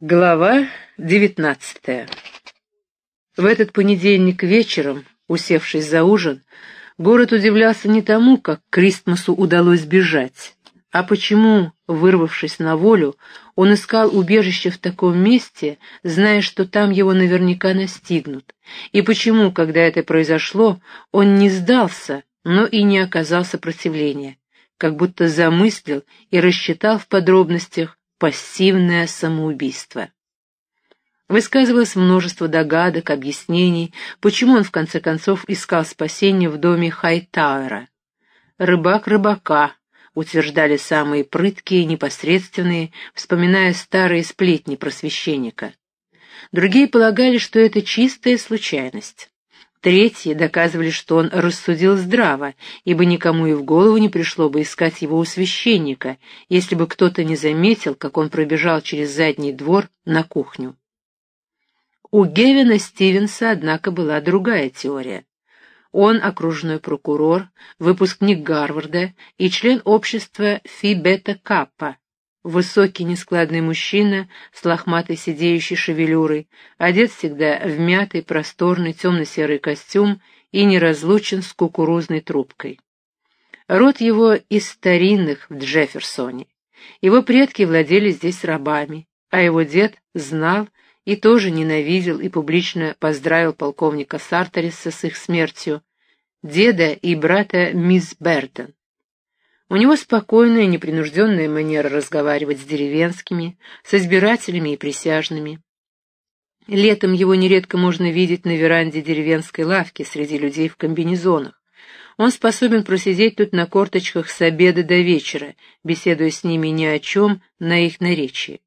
Глава девятнадцатая. В этот понедельник вечером, усевшись за ужин, город удивлялся не тому, как Кристмасу удалось сбежать, а почему, вырвавшись на волю, он искал убежище в таком месте, зная, что там его наверняка настигнут, и почему, когда это произошло, он не сдался, но и не оказал сопротивления, как будто замыслил и рассчитал в подробностях пассивное самоубийство. Высказывалось множество догадок, объяснений, почему он в конце концов искал спасение в доме Хайтауэра. «Рыбак рыбака», — утверждали самые прыткие и непосредственные, вспоминая старые сплетни про священника. Другие полагали, что это чистая случайность. Третьи доказывали, что он рассудил здраво, ибо никому и в голову не пришло бы искать его у священника, если бы кто-то не заметил, как он пробежал через задний двор на кухню. У Гевина Стивенса, однако, была другая теория. Он окружной прокурор, выпускник Гарварда и член общества Фи Бета Каппа, Высокий нескладный мужчина с лохматой сидеющей шевелюрой, одет всегда в мятый, просторный, темно-серый костюм и неразлучен с кукурузной трубкой. Род его из старинных в Джефферсоне. Его предки владели здесь рабами, а его дед знал и тоже ненавидел и публично поздравил полковника Сарториса с их смертью, деда и брата мисс Берден. У него спокойная, непринужденная манера разговаривать с деревенскими, с избирателями и присяжными. Летом его нередко можно видеть на веранде деревенской лавки среди людей в комбинезонах. Он способен просидеть тут на корточках с обеда до вечера, беседуя с ними ни о чем на их наречии.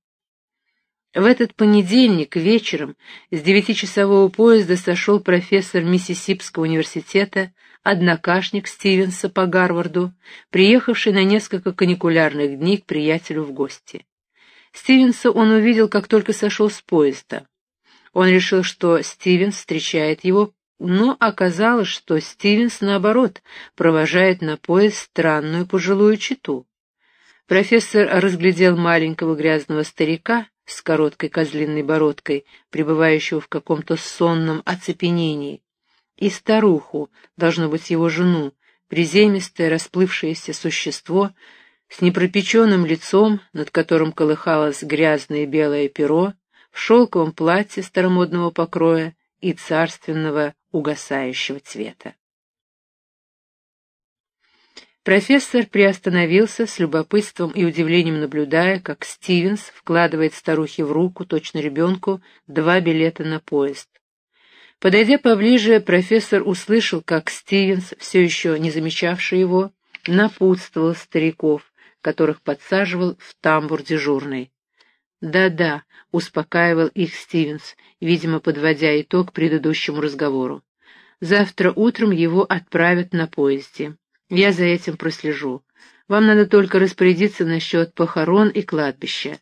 В этот понедельник вечером с девятичасового поезда сошел профессор Миссисипского университета однокашник Стивенса по Гарварду, приехавший на несколько каникулярных дней к приятелю в гости. Стивенса он увидел, как только сошел с поезда. Он решил, что Стивенс встречает его, но оказалось, что Стивенс, наоборот, провожает на поезд странную пожилую читу. Профессор разглядел маленького грязного старика с короткой козлиной бородкой, пребывающего в каком-то сонном оцепенении, и старуху, должно быть его жену, приземистое расплывшееся существо с непропеченным лицом, над которым колыхалось грязное белое перо, в шелковом платье старомодного покроя и царственного угасающего цвета. Профессор приостановился с любопытством и удивлением наблюдая, как Стивенс вкладывает старухе в руку, точно ребенку, два билета на поезд. Подойдя поближе, профессор услышал, как Стивенс, все еще не замечавший его, напутствовал стариков, которых подсаживал в тамбур дежурный. «Да-да», — успокаивал их Стивенс, видимо, подводя итог предыдущему разговору. «Завтра утром его отправят на поезде. Я за этим прослежу. Вам надо только распорядиться насчет похорон и кладбища.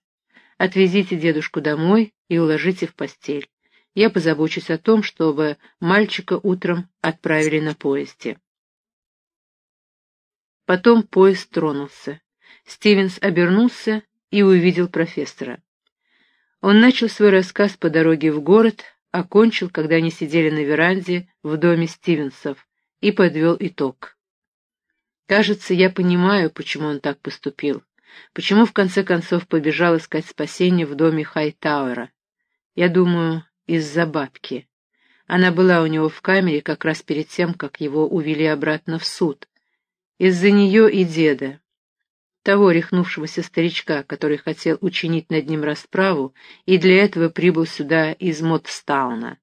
Отвезите дедушку домой и уложите в постель. Я позабочусь о том, чтобы мальчика утром отправили на поезде. Потом поезд тронулся. Стивенс обернулся и увидел профессора. Он начал свой рассказ по дороге в город, окончил, когда они сидели на веранде в доме Стивенсов, и подвел итог. Кажется, я понимаю, почему он так поступил, почему в конце концов побежал искать спасение в доме Хайтауэра. Я думаю, из-за бабки. Она была у него в камере как раз перед тем, как его увели обратно в суд. Из-за нее и деда, того рехнувшегося старичка, который хотел учинить над ним расправу и для этого прибыл сюда из Мотстауна.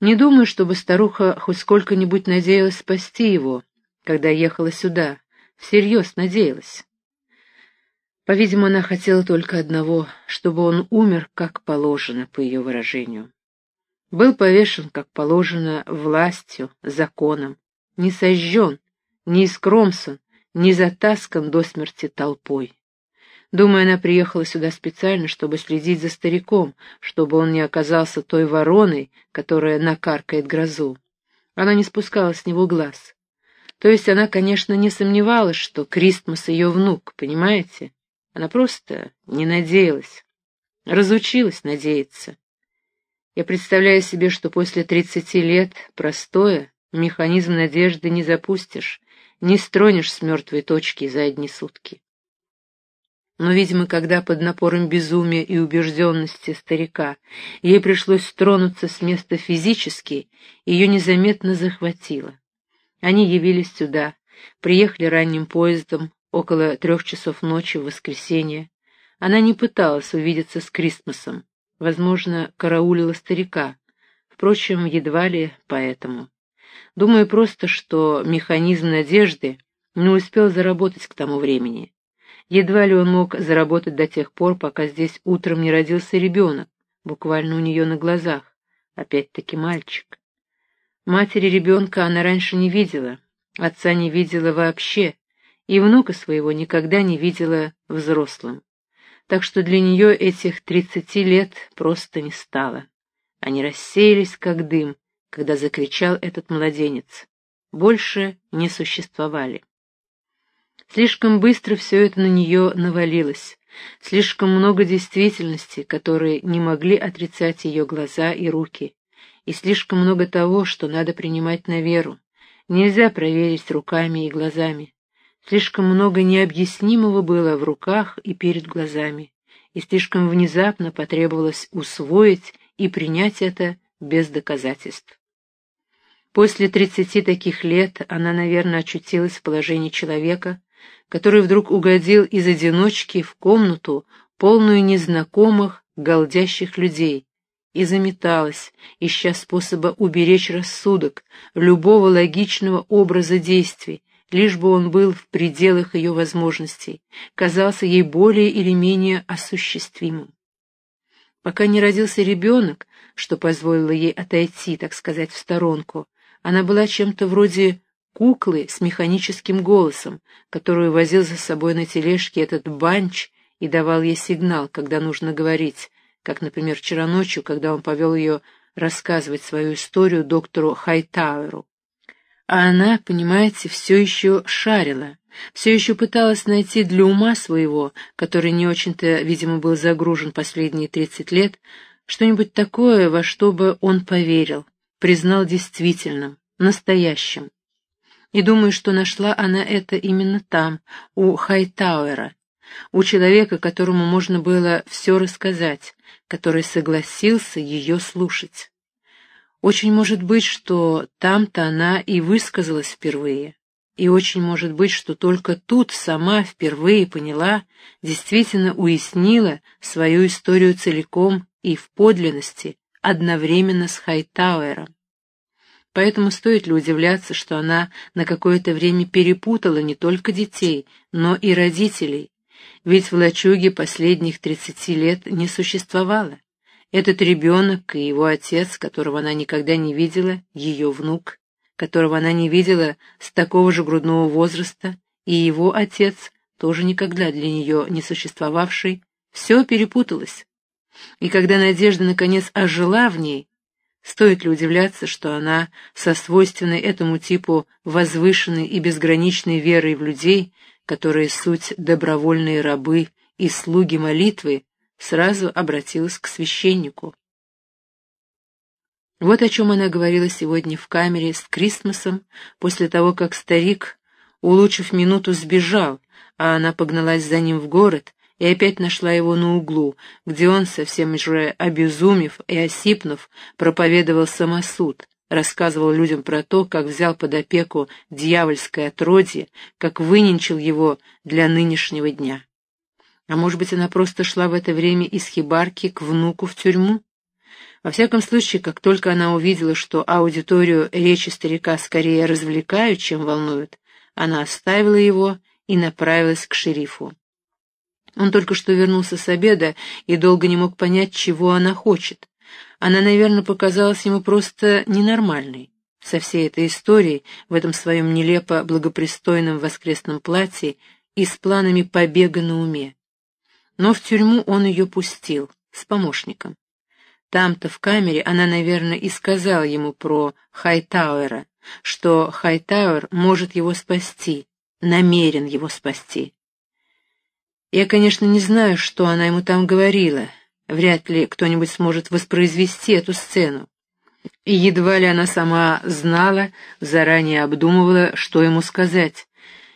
Не думаю, чтобы старуха хоть сколько-нибудь надеялась спасти его, когда ехала сюда, всерьез надеялась. По-видимому, она хотела только одного, чтобы он умер, как положено, по ее выражению. Был повешен, как положено, властью, законом, не сожжен, не искромсан, не затаскан до смерти толпой. Думаю, она приехала сюда специально, чтобы следить за стариком, чтобы он не оказался той вороной, которая накаркает грозу. Она не спускала с него глаз. То есть она, конечно, не сомневалась, что Кристмас ее внук, понимаете? Она просто не надеялась. Разучилась надеяться. Я представляю себе, что после тридцати лет простоя механизм надежды не запустишь, не стронешь с мертвой точки за одни сутки. Но, видимо, когда под напором безумия и убежденности старика ей пришлось стронуться с места физически, ее незаметно захватило. Они явились сюда, приехали ранним поездом около трех часов ночи в воскресенье. Она не пыталась увидеться с Кристмасом, возможно, караулила старика, впрочем, едва ли поэтому. Думаю просто, что механизм надежды не успел заработать к тому времени. Едва ли он мог заработать до тех пор, пока здесь утром не родился ребенок, буквально у нее на глазах, опять-таки мальчик. Матери ребенка она раньше не видела, отца не видела вообще, и внука своего никогда не видела взрослым. Так что для нее этих тридцати лет просто не стало. Они рассеялись, как дым, когда закричал этот младенец. Больше не существовали. Слишком быстро все это на нее навалилось, слишком много действительности, которые не могли отрицать ее глаза и руки, и слишком много того, что надо принимать на веру, нельзя проверить руками и глазами. Слишком много необъяснимого было в руках и перед глазами, и слишком внезапно потребовалось усвоить и принять это без доказательств. После тридцати таких лет она, наверное, очутилась в положении человека, который вдруг угодил из одиночки в комнату, полную незнакомых, голдящих людей, и заметалась, ища способа уберечь рассудок, любого логичного образа действий, лишь бы он был в пределах ее возможностей, казался ей более или менее осуществимым. Пока не родился ребенок, что позволило ей отойти, так сказать, в сторонку, она была чем-то вроде куклы с механическим голосом, которую возил за собой на тележке этот банч и давал ей сигнал, когда нужно говорить, как, например, вчера ночью, когда он повел ее рассказывать свою историю доктору Хайтауэру. А она, понимаете, все еще шарила, все еще пыталась найти для ума своего, который не очень-то, видимо, был загружен последние тридцать лет, что-нибудь такое, во что бы он поверил, признал действительным, настоящим. И думаю, что нашла она это именно там, у Хайтауэра, у человека, которому можно было все рассказать, который согласился ее слушать. Очень может быть, что там-то она и высказалась впервые. И очень может быть, что только тут сама впервые поняла, действительно уяснила свою историю целиком и в подлинности, одновременно с Хайтауэром. Поэтому стоит ли удивляться, что она на какое-то время перепутала не только детей, но и родителей, ведь в лачуге последних тридцати лет не существовало. Этот ребенок и его отец, которого она никогда не видела, ее внук, которого она не видела с такого же грудного возраста, и его отец, тоже никогда для нее не существовавший, все перепуталось. И когда надежда наконец ожила в ней, Стоит ли удивляться, что она со свойственной этому типу возвышенной и безграничной верой в людей, которые суть добровольные рабы и слуги молитвы, сразу обратилась к священнику. Вот о чем она говорила сегодня в камере с Кристмасом, после того, как старик, улучшив минуту, сбежал, а она погналась за ним в город, и опять нашла его на углу, где он, совсем же обезумев и осипнув, проповедовал самосуд, рассказывал людям про то, как взял под опеку дьявольское отродье, как выненчил его для нынешнего дня. А может быть, она просто шла в это время из хибарки к внуку в тюрьму? Во всяком случае, как только она увидела, что аудиторию речи старика скорее развлекают, чем волнуют, она оставила его и направилась к шерифу. Он только что вернулся с обеда и долго не мог понять, чего она хочет. Она, наверное, показалась ему просто ненормальной. Со всей этой историей, в этом своем нелепо благопристойном воскресном платье и с планами побега на уме. Но в тюрьму он ее пустил, с помощником. Там-то, в камере, она, наверное, и сказала ему про Хайтауэра, что Хайтауэр может его спасти, намерен его спасти. Я, конечно, не знаю, что она ему там говорила. Вряд ли кто-нибудь сможет воспроизвести эту сцену. И едва ли она сама знала, заранее обдумывала, что ему сказать.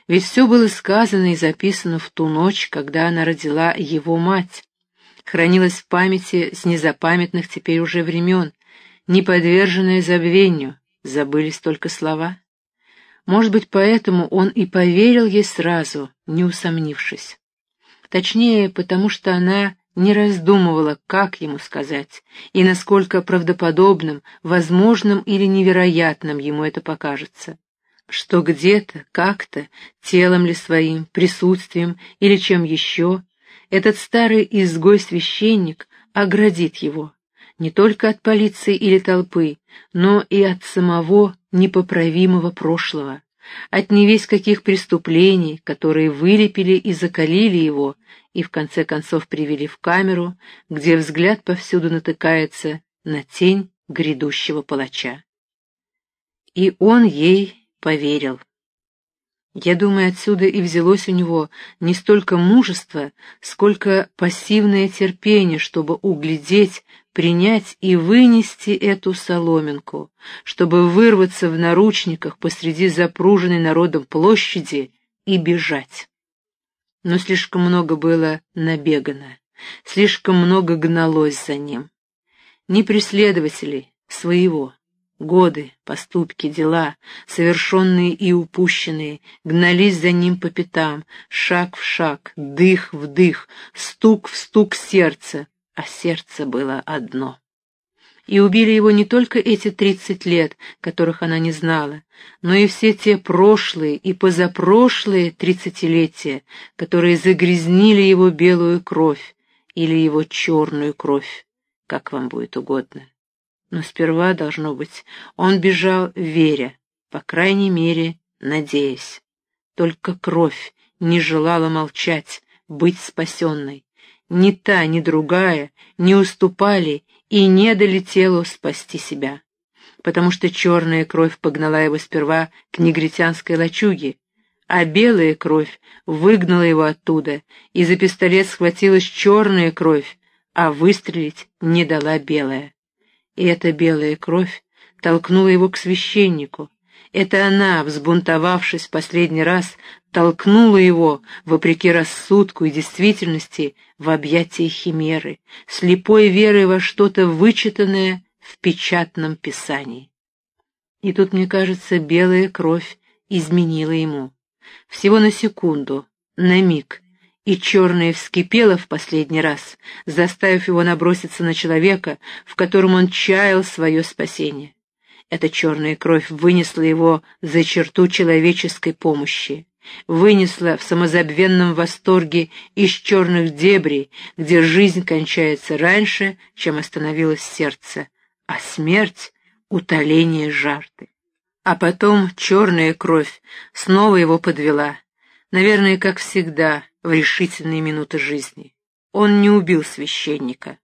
Ведь все было сказано и записано в ту ночь, когда она родила его мать. Хранилось в памяти с незапамятных теперь уже времен, не подверженное забвению, забылись только слова. Может быть, поэтому он и поверил ей сразу, не усомнившись. Точнее, потому что она не раздумывала, как ему сказать, и насколько правдоподобным, возможным или невероятным ему это покажется. Что где-то, как-то, телом ли своим, присутствием или чем еще, этот старый изгой-священник оградит его, не только от полиции или толпы, но и от самого непоправимого прошлого, от невесть каких преступлений, которые вылепили и закалили его, и в конце концов привели в камеру, где взгляд повсюду натыкается на тень грядущего палача. И он ей поверил. Я думаю, отсюда и взялось у него не столько мужество, сколько пассивное терпение, чтобы углядеть, принять и вынести эту соломинку, чтобы вырваться в наручниках посреди запруженной народом площади и бежать. Но слишком много было набегано, слишком много гналось за ним. Не преследователей, своего. Годы, поступки, дела, совершенные и упущенные, гнались за ним по пятам, шаг в шаг, дых в дых, стук в стук сердца, а сердце было одно. И убили его не только эти тридцать лет, которых она не знала, но и все те прошлые и позапрошлые тридцатилетия, которые загрязнили его белую кровь или его черную кровь, как вам будет угодно. Но сперва, должно быть, он бежал веря, по крайней мере, надеясь. Только кровь не желала молчать, быть спасенной. Ни та, ни другая не уступали и не дали телу спасти себя. Потому что черная кровь погнала его сперва к негритянской лачуге, а белая кровь выгнала его оттуда, и за пистолет схватилась черная кровь, а выстрелить не дала белая. И эта белая кровь толкнула его к священнику. Это она, взбунтовавшись в последний раз, толкнула его, вопреки рассудку и действительности, в объятия химеры, слепой верой во что-то вычитанное в печатном писании. И тут, мне кажется, белая кровь изменила ему. Всего на секунду, на миг, и черное вскипело в последний раз, заставив его наброситься на человека, в котором он чаял свое спасение. Эта черная кровь вынесла его за черту человеческой помощи, вынесла в самозабвенном восторге из черных дебрей, где жизнь кончается раньше, чем остановилось сердце, а смерть — утоление жажды. А потом черная кровь снова его подвела, наверное, как всегда, в решительные минуты жизни. Он не убил священника.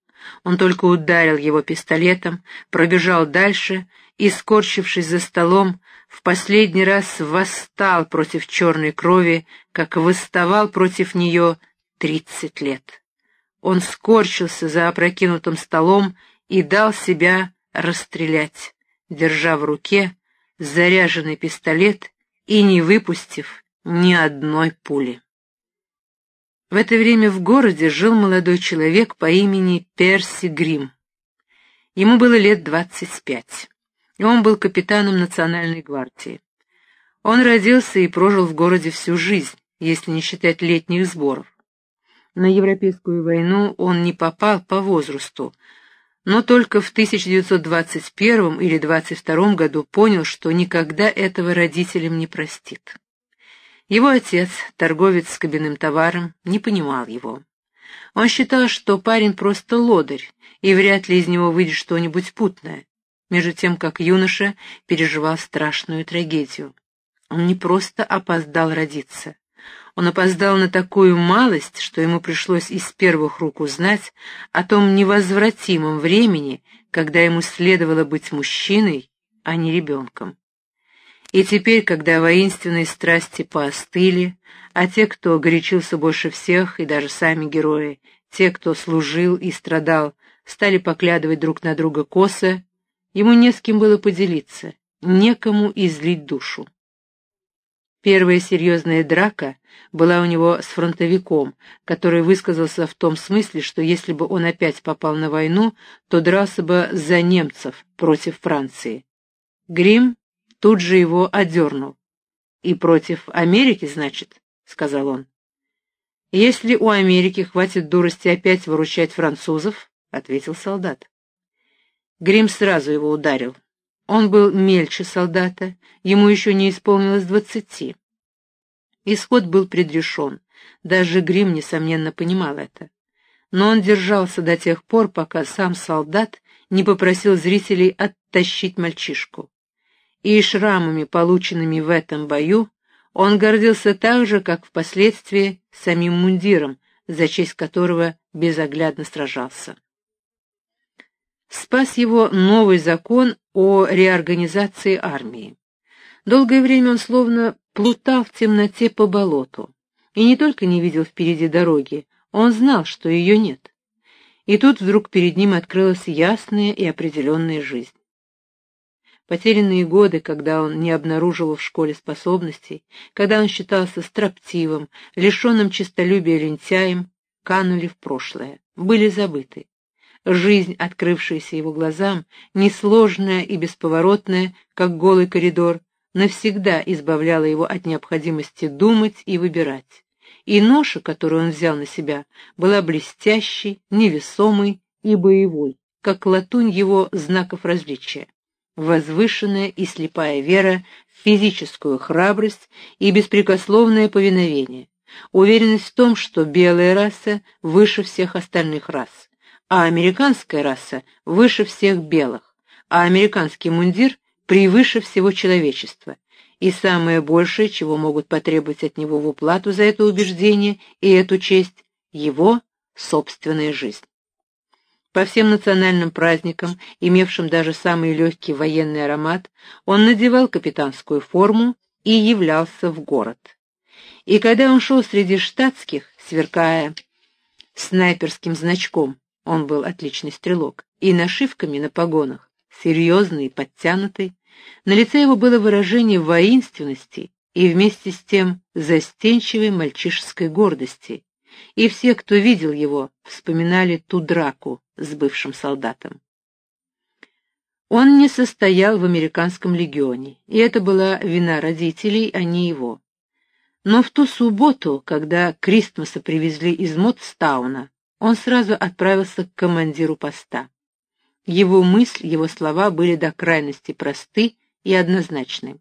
Он только ударил его пистолетом, пробежал дальше и, скорчившись за столом, в последний раз восстал против черной крови, как восставал против нее тридцать лет. Он скорчился за опрокинутым столом и дал себя расстрелять, держа в руке заряженный пистолет и не выпустив ни одной пули. В это время в городе жил молодой человек по имени Перси Грим. Ему было лет двадцать пять, и он был капитаном национальной гвардии. Он родился и прожил в городе всю жизнь, если не считать летних сборов. На Европейскую войну он не попал по возрасту, но только в 1921 или 22 году понял, что никогда этого родителям не простит. Его отец, торговец с кабинным товаром, не понимал его. Он считал, что парень просто лодырь, и вряд ли из него выйдет что-нибудь путное, между тем, как юноша переживал страшную трагедию. Он не просто опоздал родиться. Он опоздал на такую малость, что ему пришлось из первых рук узнать о том невозвратимом времени, когда ему следовало быть мужчиной, а не ребенком. И теперь, когда воинственные страсти поостыли, а те, кто горячился больше всех, и даже сами герои, Те, кто служил и страдал, стали поглядывать друг на друга косо, ему не с кем было поделиться, некому излить душу. Первая серьезная драка была у него с фронтовиком, который высказался в том смысле, что если бы он опять попал на войну, то дрался бы за немцев против Франции. Грим тут же его одернул. «И против Америки, значит?» — сказал он. «Если у Америки хватит дурости опять выручать французов», — ответил солдат. Грим сразу его ударил. Он был мельче солдата, ему еще не исполнилось двадцати. Исход был предрешен, даже Грим, несомненно, понимал это. Но он держался до тех пор, пока сам солдат не попросил зрителей оттащить мальчишку. И шрамами, полученными в этом бою, он гордился так же, как впоследствии самим мундиром, за честь которого безоглядно сражался спас его новый закон о реорганизации армии. Долгое время он словно плутал в темноте по болоту. И не только не видел впереди дороги, он знал, что ее нет. И тут вдруг перед ним открылась ясная и определенная жизнь. Потерянные годы, когда он не обнаруживал в школе способностей, когда он считался строптивым, лишенным честолюбия лентяем, канули в прошлое, были забыты. Жизнь, открывшаяся его глазам, несложная и бесповоротная, как голый коридор, навсегда избавляла его от необходимости думать и выбирать. И ноша, которую он взял на себя, была блестящей, невесомой и боевой, как латунь его знаков различия. Возвышенная и слепая вера в физическую храбрость и беспрекословное повиновение, уверенность в том, что белая раса выше всех остальных рас а американская раса выше всех белых, а американский мундир превыше всего человечества, и самое большее, чего могут потребовать от него в уплату за это убеждение и эту честь, его собственная жизнь. По всем национальным праздникам, имевшим даже самый легкий военный аромат, он надевал капитанскую форму и являлся в город. И когда он шел среди штатских, сверкая снайперским значком, он был отличный стрелок, и нашивками на погонах, серьезный и подтянутый, на лице его было выражение воинственности и вместе с тем застенчивой мальчишеской гордости, и все, кто видел его, вспоминали ту драку с бывшим солдатом. Он не состоял в американском легионе, и это была вина родителей, а не его. Но в ту субботу, когда Кристмаса привезли из Мотстауна, он сразу отправился к командиру поста. Его мысль, его слова были до крайности просты и однозначны.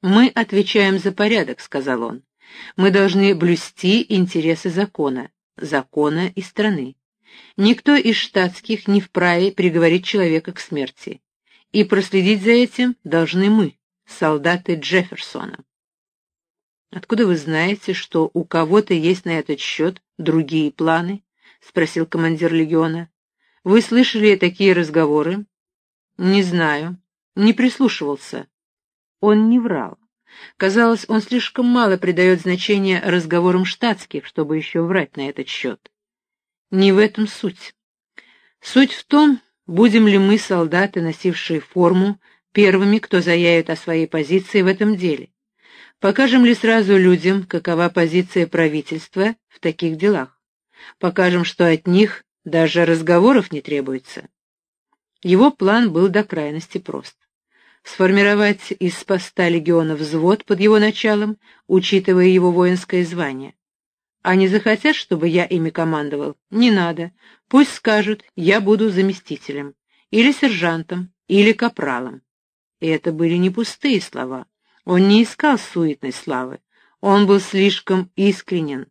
«Мы отвечаем за порядок», — сказал он. «Мы должны блюсти интересы закона, закона и страны. Никто из штатских не вправе приговорить человека к смерти. И проследить за этим должны мы, солдаты Джефферсона. «Откуда вы знаете, что у кого-то есть на этот счет другие планы?» — спросил командир легиона. «Вы слышали такие разговоры?» «Не знаю. Не прислушивался». Он не врал. Казалось, он слишком мало придает значения разговорам штатских, чтобы еще врать на этот счет. Не в этом суть. Суть в том, будем ли мы, солдаты, носившие форму, первыми, кто заявит о своей позиции в этом деле. Покажем ли сразу людям, какова позиция правительства в таких делах? Покажем, что от них даже разговоров не требуется. Его план был до крайности прост. Сформировать из поста легиона взвод под его началом, учитывая его воинское звание. Они захотят, чтобы я ими командовал? Не надо. Пусть скажут, я буду заместителем, или сержантом, или капралом. И это были не пустые слова. Он не искал суетной славы, он был слишком искренен.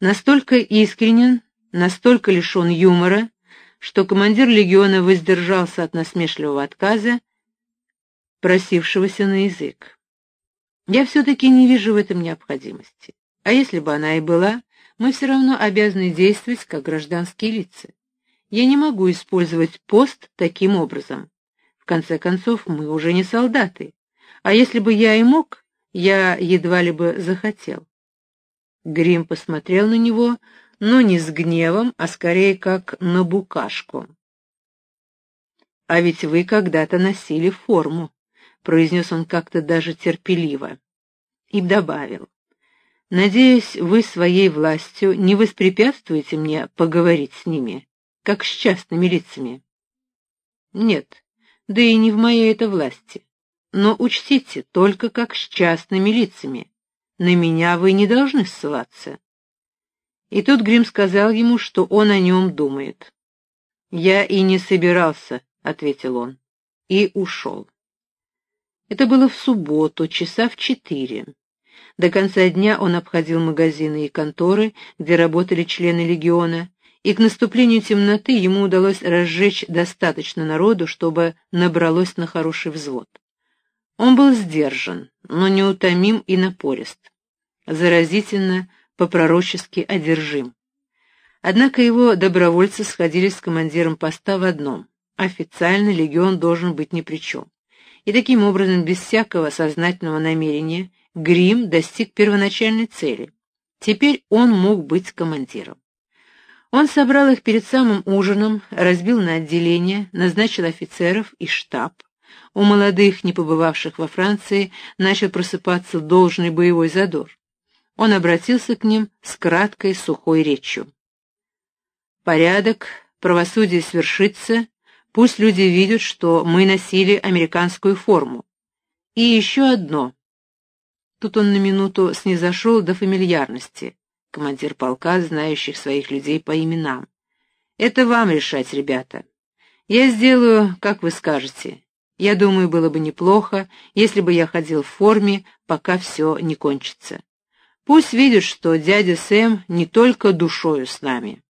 Настолько искренен, настолько лишен юмора, что командир легиона воздержался от насмешливого отказа, просившегося на язык. Я все-таки не вижу в этом необходимости. А если бы она и была, мы все равно обязаны действовать как гражданские лица. Я не могу использовать пост таким образом. В конце концов, мы уже не солдаты. А если бы я и мог, я едва ли бы захотел. Грим посмотрел на него, но не с гневом, а скорее как на букашку. «А ведь вы когда-то носили форму», — произнес он как-то даже терпеливо. И добавил. «Надеюсь, вы своей властью не воспрепятствуете мне поговорить с ними, как с частными лицами». «Нет, да и не в моей это власти. Но учтите, только как с частными лицами. На меня вы не должны ссылаться. И тут Грим сказал ему, что он о нем думает. «Я и не собирался», — ответил он, и ушел. Это было в субботу, часа в четыре. До конца дня он обходил магазины и конторы, где работали члены легиона, и к наступлению темноты ему удалось разжечь достаточно народу, чтобы набралось на хороший взвод. Он был сдержан, но неутомим и напорист. Заразительно по-пророчески одержим. Однако его добровольцы сходились с командиром поста в одном. Официально легион должен быть ни при чем. И таким образом, без всякого сознательного намерения, Грим достиг первоначальной цели. Теперь он мог быть командиром. Он собрал их перед самым ужином, разбил на отделения, назначил офицеров и штаб. У молодых, не побывавших во Франции, начал просыпаться должный боевой задор он обратился к ним с краткой сухой речью. «Порядок, правосудие свершится, пусть люди видят, что мы носили американскую форму. И еще одно». Тут он на минуту снизошел до фамильярности, командир полка, знающих своих людей по именам. «Это вам решать, ребята. Я сделаю, как вы скажете. Я думаю, было бы неплохо, если бы я ходил в форме, пока все не кончится. Пусть видят, что дядя Сэм не только душою с нами.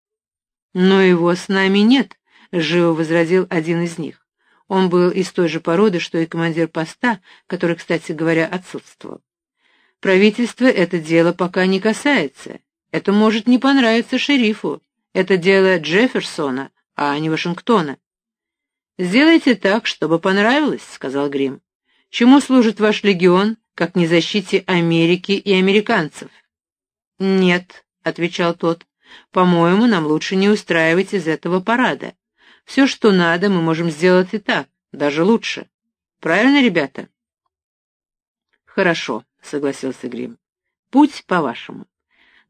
Но его с нами нет, живо возразил один из них. Он был из той же породы, что и командир поста, который, кстати говоря, отсутствовал. Правительство это дело пока не касается. Это может не понравиться шерифу. Это дело Джефферсона, а не Вашингтона. «Сделайте так, чтобы понравилось», — сказал Грим. «Чему служит ваш легион, как не защите Америки и американцев. «Нет», — отвечал тот, — «по-моему, нам лучше не устраивать из этого парада. Все, что надо, мы можем сделать и так, даже лучше. Правильно, ребята?» «Хорошо», — согласился Грим. «Путь по-вашему.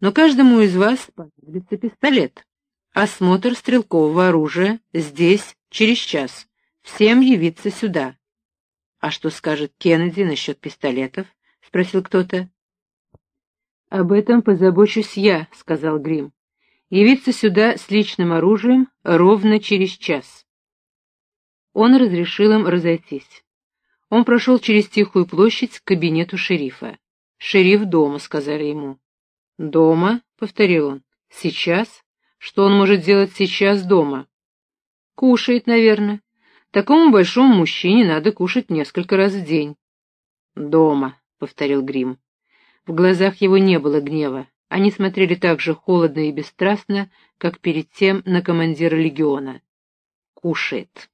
Но каждому из вас понадобится пистолет. Осмотр стрелкового оружия здесь через час. Всем явиться сюда. «А что скажет Кеннеди насчет пистолетов?» — спросил кто-то. «Об этом позабочусь я», — сказал Грим. «Явиться сюда с личным оружием ровно через час». Он разрешил им разойтись. Он прошел через Тихую площадь к кабинету шерифа. «Шериф дома», — сказали ему. «Дома?» — повторил он. «Сейчас? Что он может делать сейчас дома?» «Кушает, наверное. Такому большому мужчине надо кушать несколько раз в день. «Дома», — повторил Грим. В глазах его не было гнева. Они смотрели так же холодно и бесстрастно, как перед тем на командира легиона. «Кушает».